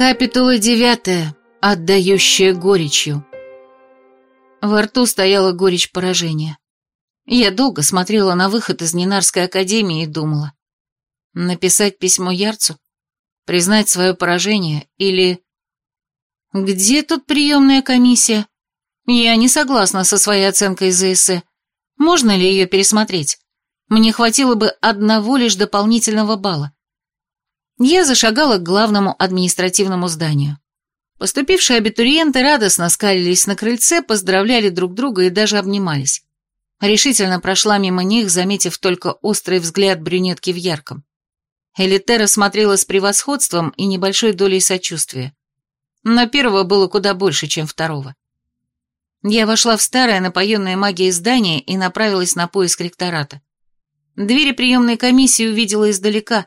Капитула девятая, отдающая горечью. Во рту стояла горечь поражения. Я долго смотрела на выход из Нинарской академии и думала. Написать письмо Ярцу? Признать свое поражение? Или... Где тут приемная комиссия? Я не согласна со своей оценкой ЗСЭ. Можно ли ее пересмотреть? Мне хватило бы одного лишь дополнительного балла. Я зашагала к главному административному зданию. Поступившие абитуриенты радостно скалились на крыльце, поздравляли друг друга и даже обнимались. Решительно прошла мимо них, заметив только острый взгляд брюнетки в ярком. Элитера смотрела с превосходством и небольшой долей сочувствия. Но первого было куда больше, чем второго. Я вошла в старое напоенное магией здание и направилась на поиск ректората. Двери приемной комиссии увидела издалека.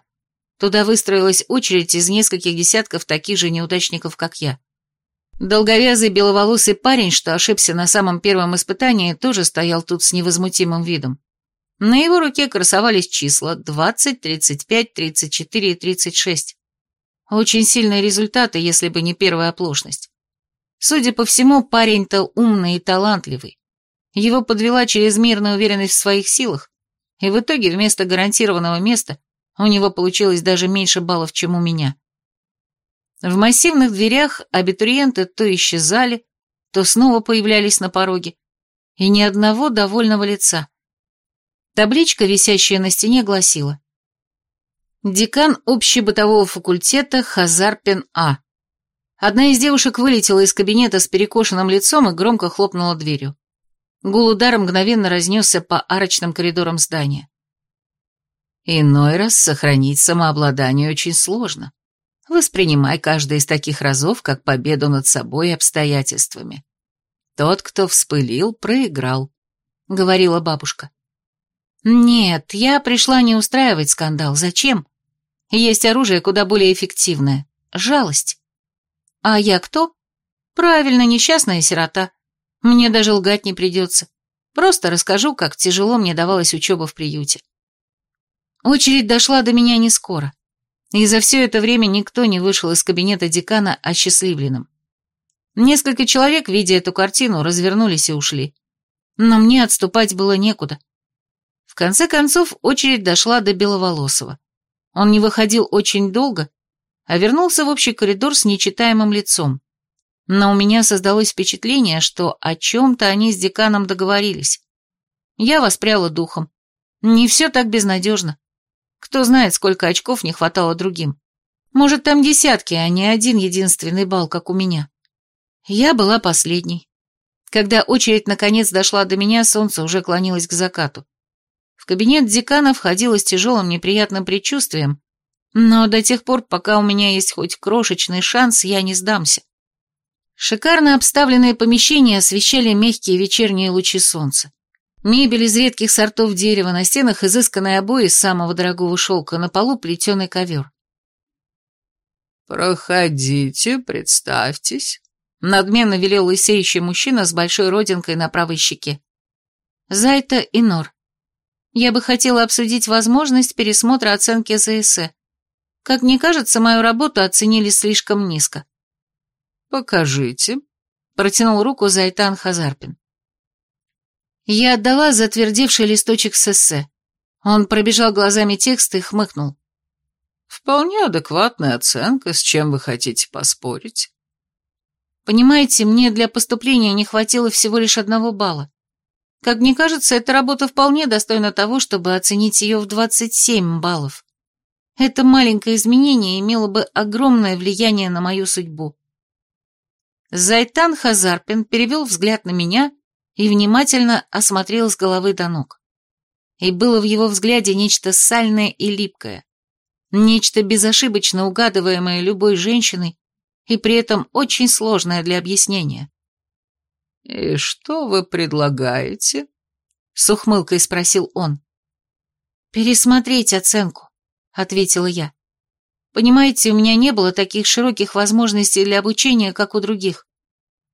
Туда выстроилась очередь из нескольких десятков таких же неудачников, как я. Долговязый беловолосый парень, что ошибся на самом первом испытании, тоже стоял тут с невозмутимым видом. На его руке красовались числа 20, 35, 34 и 36. Очень сильные результаты, если бы не первая оплошность. Судя по всему, парень-то умный и талантливый. Его подвела чрезмерная уверенность в своих силах, и в итоге вместо гарантированного места у него получилось даже меньше баллов, чем у меня. В массивных дверях абитуриенты то исчезали, то снова появлялись на пороге, и ни одного довольного лица. Табличка, висящая на стене, гласила «Декан общебытового факультета Хазарпин А». Одна из девушек вылетела из кабинета с перекошенным лицом и громко хлопнула дверью. Гул удара мгновенно разнесся по арочным коридорам здания. Иной раз сохранить самообладание очень сложно. Воспринимай каждый из таких разов как победу над собой и обстоятельствами. Тот, кто вспылил, проиграл, — говорила бабушка. Нет, я пришла не устраивать скандал. Зачем? Есть оружие куда более эффективное — жалость. А я кто? Правильно, несчастная сирота. Мне даже лгать не придется. Просто расскажу, как тяжело мне давалась учеба в приюте. Очередь дошла до меня не скоро и за все это время никто не вышел из кабинета декана осчастливленным. Несколько человек, видя эту картину, развернулись и ушли. Но мне отступать было некуда. В конце концов, очередь дошла до Беловолосова. Он не выходил очень долго, а вернулся в общий коридор с нечитаемым лицом. Но у меня создалось впечатление, что о чем-то они с деканом договорились. Я воспряла духом. Не все так безнадежно. Кто знает, сколько очков не хватало другим. Может, там десятки, а не один единственный балл, как у меня. Я была последней. Когда очередь наконец дошла до меня, солнце уже клонилось к закату. В кабинет декана входила с тяжелым неприятным предчувствием, но до тех пор, пока у меня есть хоть крошечный шанс, я не сдамся. Шикарно обставленные помещения освещали мягкие вечерние лучи солнца. Мебель из редких сортов дерева, на стенах изысканные обои из самого дорогого шелка, на полу плетеный ковер. «Проходите, представьтесь», — надменно велел лысеющий мужчина с большой родинкой на правой щеке. «Зайта и Нор. Я бы хотела обсудить возможность пересмотра оценки ЗСЭ. Как мне кажется, мою работу оценили слишком низко». «Покажите», — протянул руку Зайтан Хазарпин. Я отдала затвердевший листочек с эссе. Он пробежал глазами текст и хмыкнул. «Вполне адекватная оценка, с чем вы хотите поспорить?» «Понимаете, мне для поступления не хватило всего лишь одного балла. Как мне кажется, эта работа вполне достойна того, чтобы оценить ее в 27 баллов. Это маленькое изменение имело бы огромное влияние на мою судьбу». Зайтан Хазарпин перевел взгляд на меня и внимательно осмотрел с головы до ног. И было в его взгляде нечто сальное и липкое, нечто безошибочно угадываемое любой женщиной и при этом очень сложное для объяснения. «И что вы предлагаете?» — с ухмылкой спросил он. «Пересмотреть оценку», — ответила я. «Понимаете, у меня не было таких широких возможностей для обучения, как у других.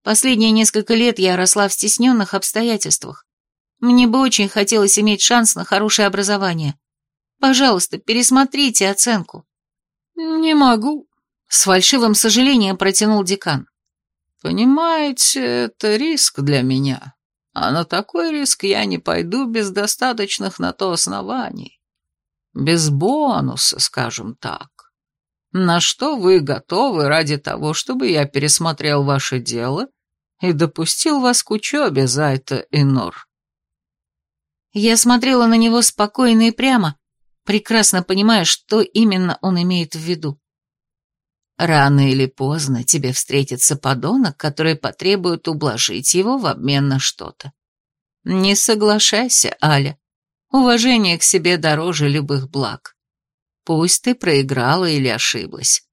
Последние несколько лет я росла в стесненных обстоятельствах. Мне бы очень хотелось иметь шанс на хорошее образование. Пожалуйста, пересмотрите оценку». «Не могу», С фальшивым сожалением протянул декан. Понимаете, это риск для меня. А на такой риск я не пойду без достаточных на то оснований. Без бонуса, скажем так. На что вы готовы ради того, чтобы я пересмотрел ваше дело и допустил вас к учебе, Зайта и Нор? Я смотрела на него спокойно и прямо, прекрасно понимая, что именно он имеет в виду. Рано или поздно тебе встретится подонок, который потребует ублажить его в обмен на что-то. Не соглашайся, Аля. Уважение к себе дороже любых благ. Пусть ты проиграла или ошиблась.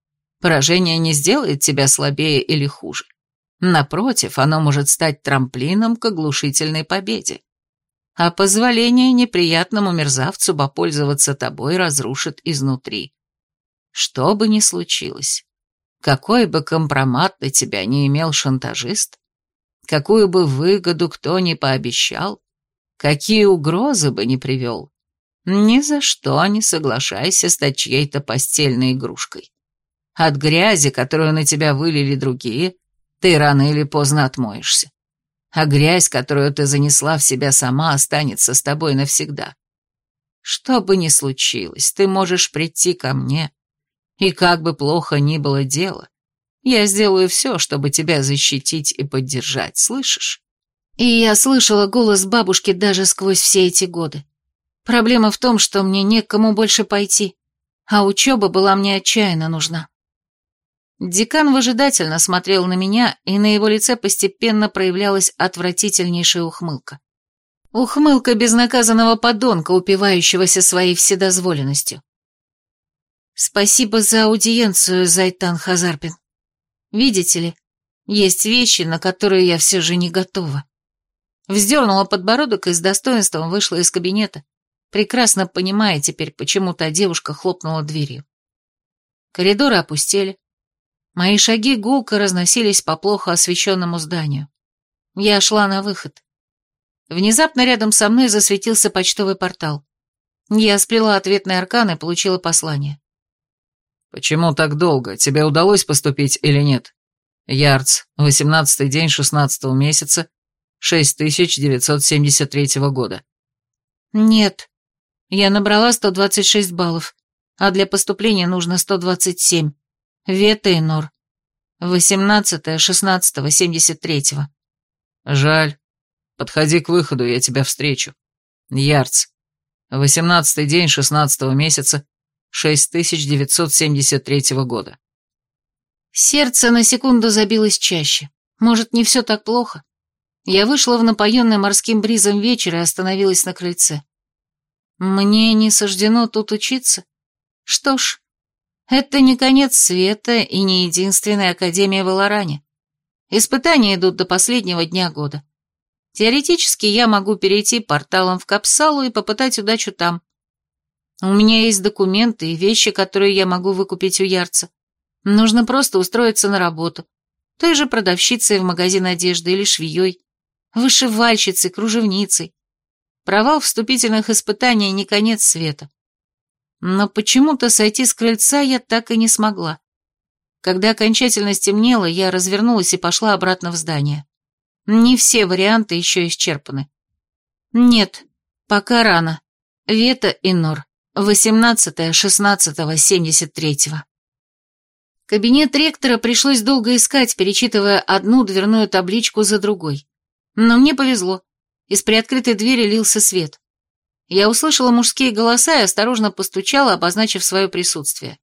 Поражение не сделает тебя слабее или хуже. Напротив, оно может стать трамплином к оглушительной победе. А позволение неприятному мерзавцу попользоваться тобой разрушит изнутри. Что бы ни случилось, какой бы компромат на тебя не имел шантажист, какую бы выгоду кто ни пообещал, какие угрозы бы ни привел, ни за что не соглашайся стать чьей-то постельной игрушкой. От грязи, которую на тебя вылили другие, ты рано или поздно отмоешься а грязь, которую ты занесла в себя сама, останется с тобой навсегда. Что бы ни случилось, ты можешь прийти ко мне, и как бы плохо ни было дело, я сделаю все, чтобы тебя защитить и поддержать, слышишь? И я слышала голос бабушки даже сквозь все эти годы. Проблема в том, что мне некому больше пойти, а учеба была мне отчаянно нужна. Декан выжидательно смотрел на меня, и на его лице постепенно проявлялась отвратительнейшая ухмылка. Ухмылка безнаказанного подонка, упивающегося своей вседозволенностью. «Спасибо за аудиенцию, Зайтан Хазарпин. Видите ли, есть вещи, на которые я все же не готова». Вздернула подбородок и с достоинством вышла из кабинета, прекрасно понимая теперь, почему та девушка хлопнула дверью. Коридоры опустели, Мои шаги гулко разносились по плохо освещенному зданию. Я шла на выход. Внезапно рядом со мной засветился почтовый портал. Я сплела ответный аркан и получила послание. «Почему так долго? Тебе удалось поступить или нет?» Ярц, восемнадцатый день шестнадцатого месяца, 6973 года. «Нет. Я набрала 126 баллов, а для поступления нужно 127. Вета и Нор. 18-16-73. Жаль. Подходи к выходу, я тебя встречу. Ярц. 18 день 16 месяца 6973 года. Сердце на секунду забилось чаще. Может, не все так плохо? Я вышла в напоенный морским бризом вечер и остановилась на крыльце. Мне не суждено тут учиться? Что ж, это не конец света и не единственная академия в Аларане. Испытания идут до последнего дня года. Теоретически я могу перейти порталом в Капсалу и попытать удачу там. У меня есть документы и вещи, которые я могу выкупить у Ярца. Нужно просто устроиться на работу. Той же продавщицей в магазин одежды или швеей, вышивальщицей, кружевницей. Провал вступительных испытаний не конец света. Но почему-то сойти с крыльца я так и не смогла. Когда окончательно стемнело, я развернулась и пошла обратно в здание. Не все варианты еще исчерпаны. Нет, пока рано. Вета и Нор. 18-16-73. Кабинет ректора пришлось долго искать, перечитывая одну дверную табличку за другой. Но мне повезло. Из приоткрытой двери лился свет. Я услышала мужские голоса и осторожно постучала, обозначив свое присутствие.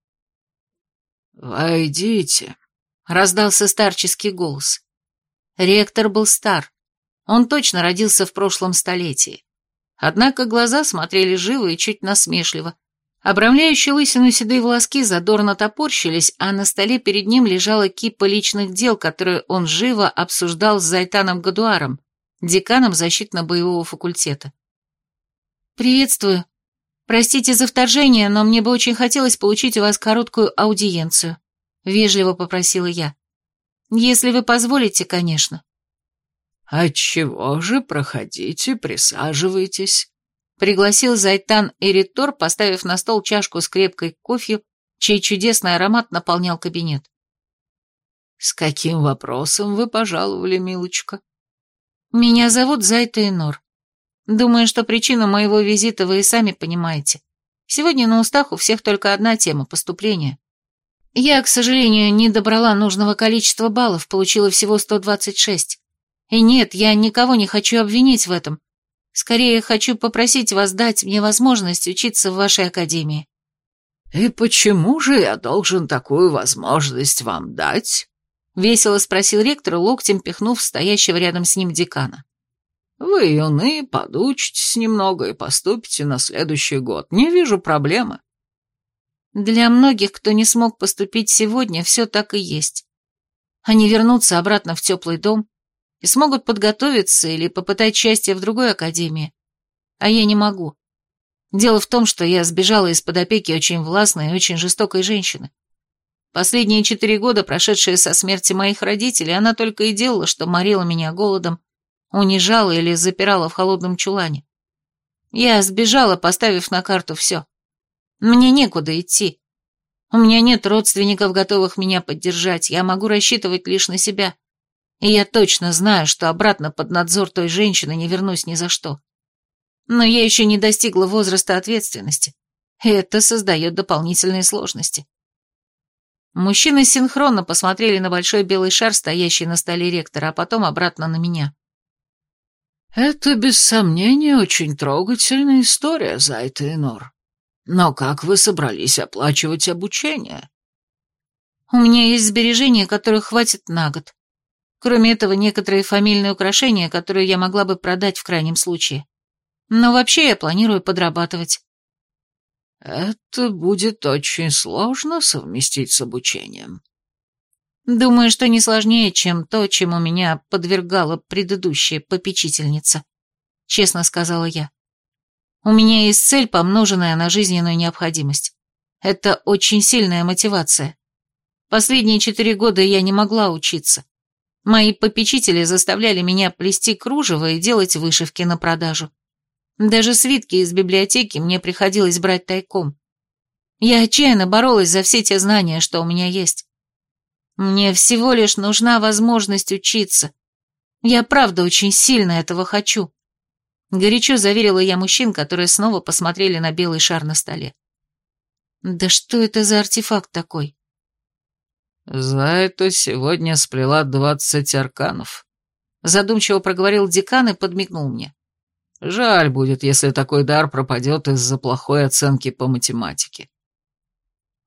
«Войдите», — раздался старческий голос. Ректор был стар. Он точно родился в прошлом столетии. Однако глаза смотрели живо и чуть насмешливо. Обрамляющие лысину седые волоски задорно топорщились, а на столе перед ним лежала кипа личных дел, которые он живо обсуждал с Зайтаном Гадуаром, деканом защитно-боевого факультета. «Приветствую. Простите за вторжение, но мне бы очень хотелось получить у вас короткую аудиенцию», — вежливо попросила я. «Если вы позволите, конечно». «Отчего же, проходите, присаживайтесь», — пригласил Зайтан Эритор, поставив на стол чашку с крепкой кофе, чей чудесный аромат наполнял кабинет. «С каким вопросом вы пожаловали, милочка?» «Меня зовут Зайта Инор. Думаю, что причину моего визита вы и сами понимаете. Сегодня на устах у всех только одна тема – поступления. Я, к сожалению, не добрала нужного количества баллов, получила всего 126. И нет, я никого не хочу обвинить в этом. Скорее, хочу попросить вас дать мне возможность учиться в вашей академии». «И почему же я должен такую возможность вам дать?» — весело спросил ректор, локтем пихнув стоящего рядом с ним декана. «Вы юны, подучитесь немного и поступите на следующий год. Не вижу проблемы». «Для многих, кто не смог поступить сегодня, все так и есть. Они вернутся обратно в теплый дом и смогут подготовиться или попытать счастье в другой академии. А я не могу. Дело в том, что я сбежала из-под опеки очень властной и очень жестокой женщины. Последние четыре года, прошедшие со смерти моих родителей, она только и делала, что морила меня голодом, унижала или запирала в холодном чулане. Я сбежала, поставив на карту все. Мне некуда идти. У меня нет родственников, готовых меня поддержать, я могу рассчитывать лишь на себя. И я точно знаю, что обратно под надзор той женщины не вернусь ни за что. Но я еще не достигла возраста ответственности, это создает дополнительные сложности. Мужчины синхронно посмотрели на большой белый шар, стоящий на столе ректора, а потом обратно на меня. «Это, без сомнения, очень трогательная история, Зайта и Нор. Но как вы собрались оплачивать обучение?» «У меня есть сбережения, которых хватит на год. Кроме этого, некоторые фамильные украшения, которые я могла бы продать в крайнем случае. Но вообще я планирую подрабатывать». Это будет очень сложно совместить с обучением. Думаю, что не сложнее, чем то, чему меня подвергала предыдущая попечительница, честно сказала я. У меня есть цель, помноженная на жизненную необходимость. Это очень сильная мотивация. Последние четыре года я не могла учиться. Мои попечители заставляли меня плести кружево и делать вышивки на продажу. Даже свитки из библиотеки мне приходилось брать тайком. Я отчаянно боролась за все те знания, что у меня есть. Мне всего лишь нужна возможность учиться. Я правда очень сильно этого хочу. Горячо заверила я мужчин, которые снова посмотрели на белый шар на столе. Да что это за артефакт такой? За это сегодня сплела двадцать арканов. Задумчиво проговорил декан и подмигнул мне. Жаль будет, если такой дар пропадет из-за плохой оценки по математике.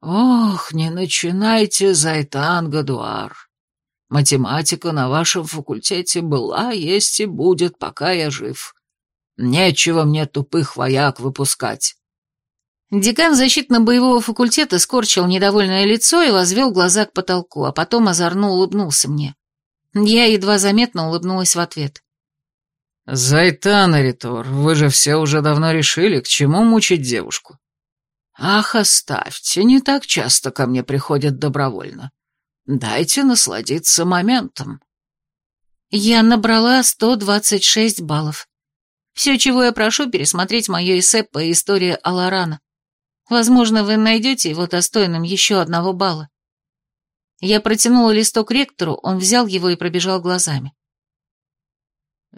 Ох, не начинайте, Зайтан Гадуар. Математика на вашем факультете была, есть и будет, пока я жив. Нечего мне тупых вояк выпускать. Декан защитно-боевого факультета скорчил недовольное лицо и возвел глаза к потолку, а потом озорно улыбнулся мне. Я едва заметно улыбнулась в ответ. «Зайтан, Аритор, вы же все уже давно решили, к чему мучить девушку?» «Ах, оставьте, не так часто ко мне приходят добровольно. Дайте насладиться моментом». Я набрала 126 баллов. Все, чего я прошу, пересмотреть мое эссе по истории Аларана. Возможно, вы найдете его достойным еще одного балла. Я протянула листок ректору, он взял его и пробежал глазами.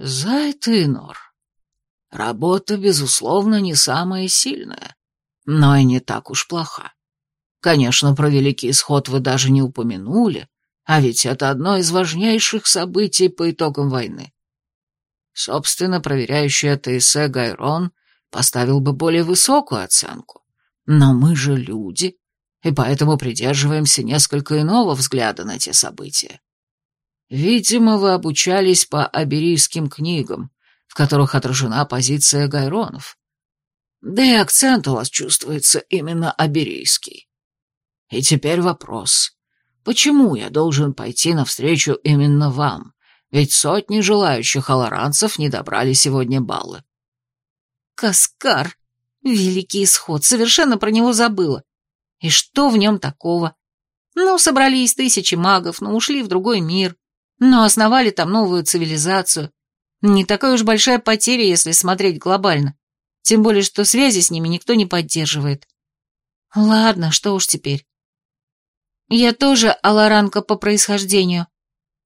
Зайтынор. Работа, безусловно, не самая сильная, но и не так уж плоха. Конечно, про Великий Исход вы даже не упомянули, а ведь это одно из важнейших событий по итогам войны. Собственно, проверяющий это эссе Гайрон поставил бы более высокую оценку. Но мы же люди, и поэтому придерживаемся несколько иного взгляда на те события. Видимо, вы обучались по аберийским книгам, в которых отражена позиция гайронов. Да и акцент у вас чувствуется именно аберийский. И теперь вопрос. Почему я должен пойти навстречу именно вам? Ведь сотни желающих аларанцев не добрали сегодня баллы. Каскар. Великий исход. Совершенно про него забыла. И что в нем такого? Ну, собрались тысячи магов, но ушли в другой мир но основали там новую цивилизацию. Не такая уж большая потеря, если смотреть глобально. Тем более, что связи с ними никто не поддерживает. Ладно, что уж теперь. Я тоже аларанка по происхождению.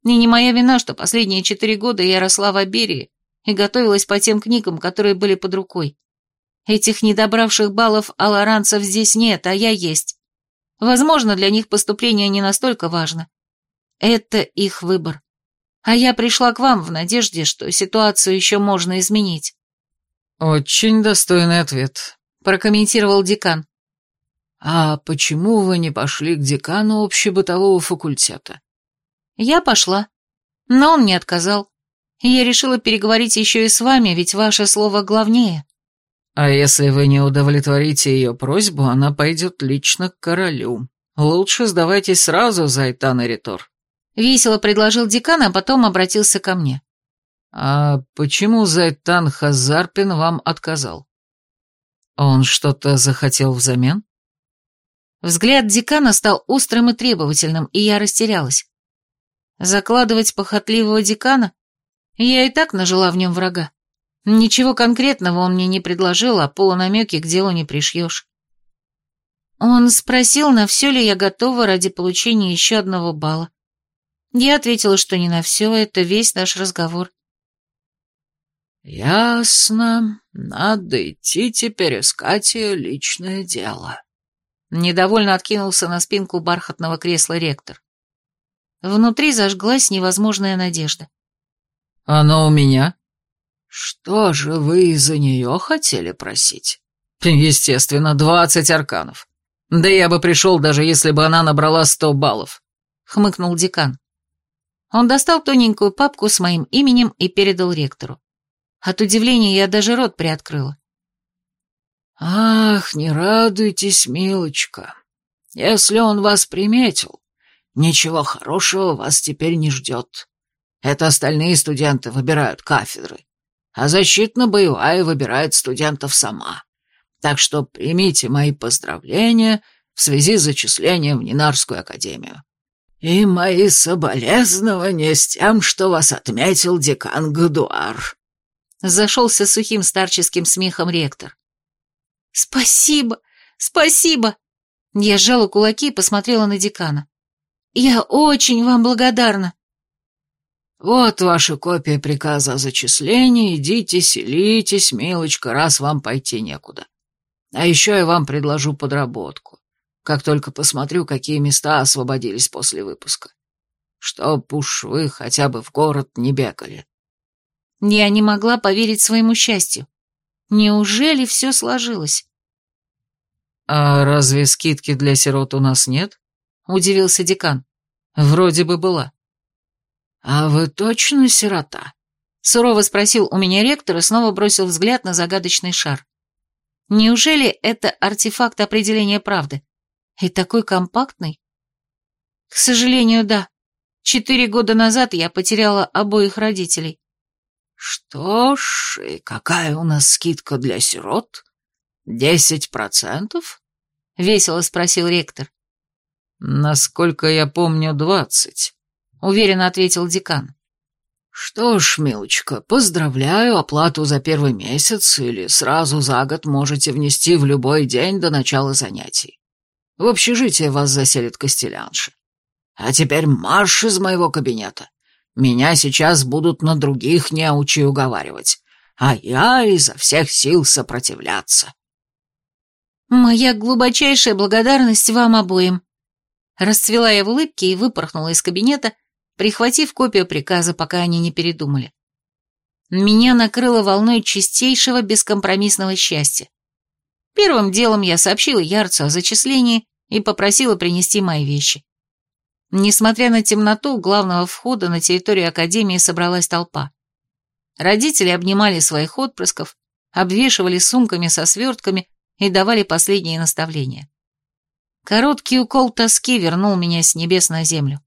И не моя вина, что последние четыре года я росла в Аберии и готовилась по тем книгам, которые были под рукой. Этих недобравших баллов аларанцев здесь нет, а я есть. Возможно, для них поступление не настолько важно. Это их выбор. А я пришла к вам в надежде, что ситуацию еще можно изменить. Очень достойный ответ, прокомментировал декан. А почему вы не пошли к декану общебытового факультета? Я пошла, но он не отказал. Я решила переговорить еще и с вами, ведь ваше слово главнее. А если вы не удовлетворите ее просьбу, она пойдет лично к королю. Лучше сдавайтесь сразу, Зайтан и Ритор. Весело предложил декан, а потом обратился ко мне. А почему Зайтан Хазарпин вам отказал? Он что-то захотел взамен? Взгляд декана стал острым и требовательным, и я растерялась. Закладывать похотливого декана? Я и так нажила в нем врага. Ничего конкретного он мне не предложил, а полунамеки к делу не пришьешь. Он спросил, на все ли я готова ради получения еще одного балла. Я ответила, что не на все, это весь наш разговор. «Ясно. Надо идти теперь искать ее личное дело». Недовольно откинулся на спинку бархатного кресла ректор. Внутри зажглась невозможная надежда. «Оно у меня?» «Что же вы из-за нее хотели просить?» «Естественно, двадцать арканов. Да я бы пришел, даже если бы она набрала сто баллов», — хмыкнул декан. Он достал тоненькую папку с моим именем и передал ректору. От удивления я даже рот приоткрыла. «Ах, не радуйтесь, милочка. Если он вас приметил, ничего хорошего вас теперь не ждет. Это остальные студенты выбирают кафедры а защитно-боевая выбирает студентов сама. Так что примите мои поздравления в связи с зачислением в Нинарскую академию. И мои соболезнования с тем, что вас отметил декан Гадуар. Зашелся сухим старческим смехом ректор. «Спасибо, спасибо!» Я сжала кулаки и посмотрела на декана. «Я очень вам благодарна!» «Вот ваша копия приказа о зачислении, идите, селитесь, милочка, раз вам пойти некуда. А еще я вам предложу подработку, как только посмотрю, какие места освободились после выпуска. Чтоб уж вы хотя бы в город не бегали». Я не могла поверить своему счастью. Неужели все сложилось? «А разве скидки для сирот у нас нет?» — удивился декан. «Вроде бы была». «А вы точно сирота?» — сурово спросил у меня ректор и снова бросил взгляд на загадочный шар. «Неужели это артефакт определения правды? И такой компактный?» «К сожалению, да. Четыре года назад я потеряла обоих родителей». «Что ж, и какая у нас скидка для сирот? Десять процентов?» — весело спросил ректор. «Насколько я помню, двадцать», уверенно ответил декан. «Что ж, милочка, поздравляю, оплату за первый месяц или сразу за год можете внести в любой день до начала занятий. В общежитие вас заселит Костелянша. А теперь марш из моего кабинета. Меня сейчас будут на других неучи уговаривать, а я изо всех сил сопротивляться». «Моя глубочайшая благодарность вам обоим», Расцвела я в улыбке и выпорхнула из кабинета, прихватив копию приказа, пока они не передумали. Меня накрыло волной чистейшего бескомпромиссного счастья. Первым делом я сообщила Ярцу о зачислении и попросила принести мои вещи. Несмотря на темноту, у главного входа на территорию Академии собралась толпа. Родители обнимали своих отпрысков, обвешивали сумками со свертками и давали последние наставления. Короткий укол тоски вернул меня с небес на землю.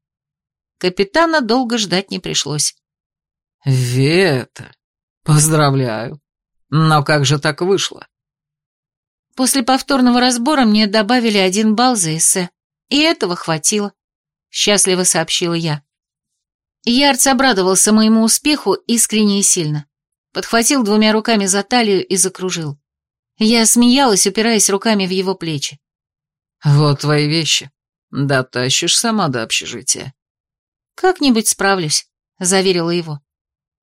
Капитана долго ждать не пришлось. «Вета, поздравляю. Но как же так вышло?» После повторного разбора мне добавили один балл за эссе, и этого хватило, счастливо сообщила я. Ярц обрадовался моему успеху искренне и сильно. Подхватил двумя руками за талию и закружил. Я смеялась, упираясь руками в его плечи. Вот твои вещи. Дотащишь сама до общежития. Как-нибудь справлюсь, заверила его.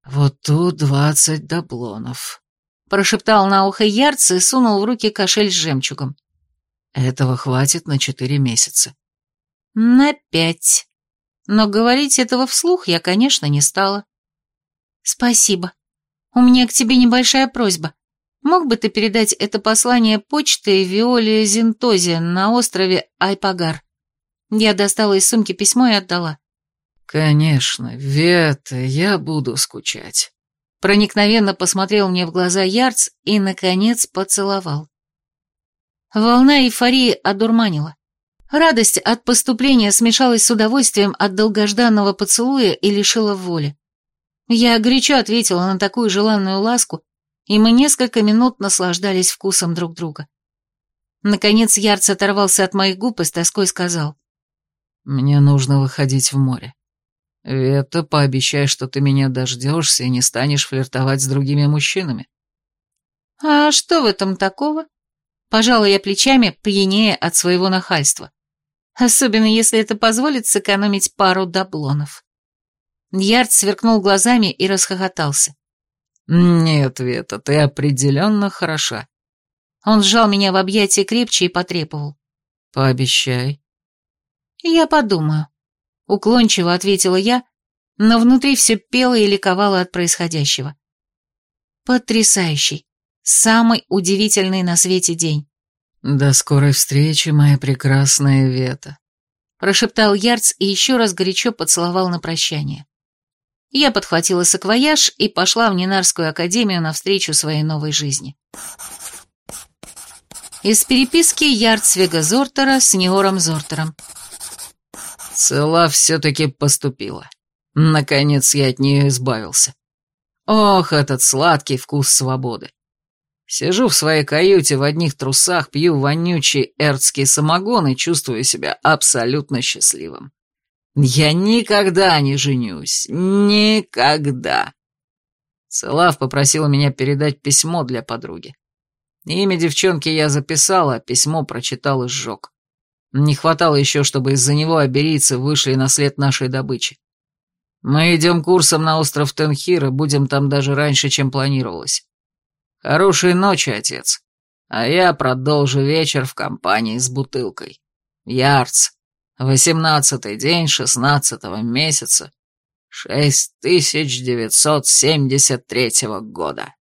Вот тут двадцать даблонов. Прошептал на ухо Ярц и сунул в руки кошель с жемчугом. Этого хватит на четыре месяца. На пять. Но говорить этого вслух я, конечно, не стала. Спасибо. У меня к тебе небольшая просьба. Мог бы ты передать это послание почтой Виоле Зинтозе на острове Айпагар? Я достала из сумки письмо и отдала. Конечно, Вета, я буду скучать. Проникновенно посмотрел мне в глаза Ярц и, наконец, поцеловал. Волна эйфории одурманила. Радость от поступления смешалась с удовольствием от долгожданного поцелуя и лишила воли. Я горячо ответила на такую желанную ласку, и мы несколько минут наслаждались вкусом друг друга. Наконец Ярц оторвался от моих губ и с тоской сказал. «Мне нужно выходить в море. Вета, пообещай, что ты меня дождешься и не станешь флиртовать с другими мужчинами». «А что в этом такого?» Пожала я плечами, пьянее от своего нахальства. Особенно, если это позволит сэкономить пару даблонов. Ярд сверкнул глазами и расхохотался. «Нет, Вета, ты определенно хороша». Он сжал меня в объятия крепче и потребовал. «Пообещай». «Я подумаю», — уклончиво ответила я, но внутри все пело и ликовало от происходящего. Потрясающий, самый удивительный на свете день. «До скорой встречи, моя прекрасная Вета», — прошептал Ярц и еще раз горячо поцеловал на прощание. Я подхватила саквояж и пошла в Нинарскую академию навстречу своей новой жизни. Из переписки Ярцвега Зортера с Неором Зортером. Цела все-таки поступила. Наконец я от нее избавился. Ох, этот сладкий вкус свободы. Сижу в своей каюте в одних трусах, пью вонючий эртский самогон и чувствую себя абсолютно счастливым. Я никогда не женюсь. Никогда. Целав попросила меня передать письмо для подруги. Имя девчонки я записал, а письмо прочитал и сжег. Не хватало еще, чтобы из-за него аберийцы вышли на след нашей добычи. Мы идем курсом на остров Тенхир и будем там даже раньше, чем планировалось. Хорошей ночи, отец. А я продолжу вечер в компании с бутылкой. Ярц. Восемнадцатый день шестнадцатого месяца. Шесть тысяч девятьсот семьдесят третьего года.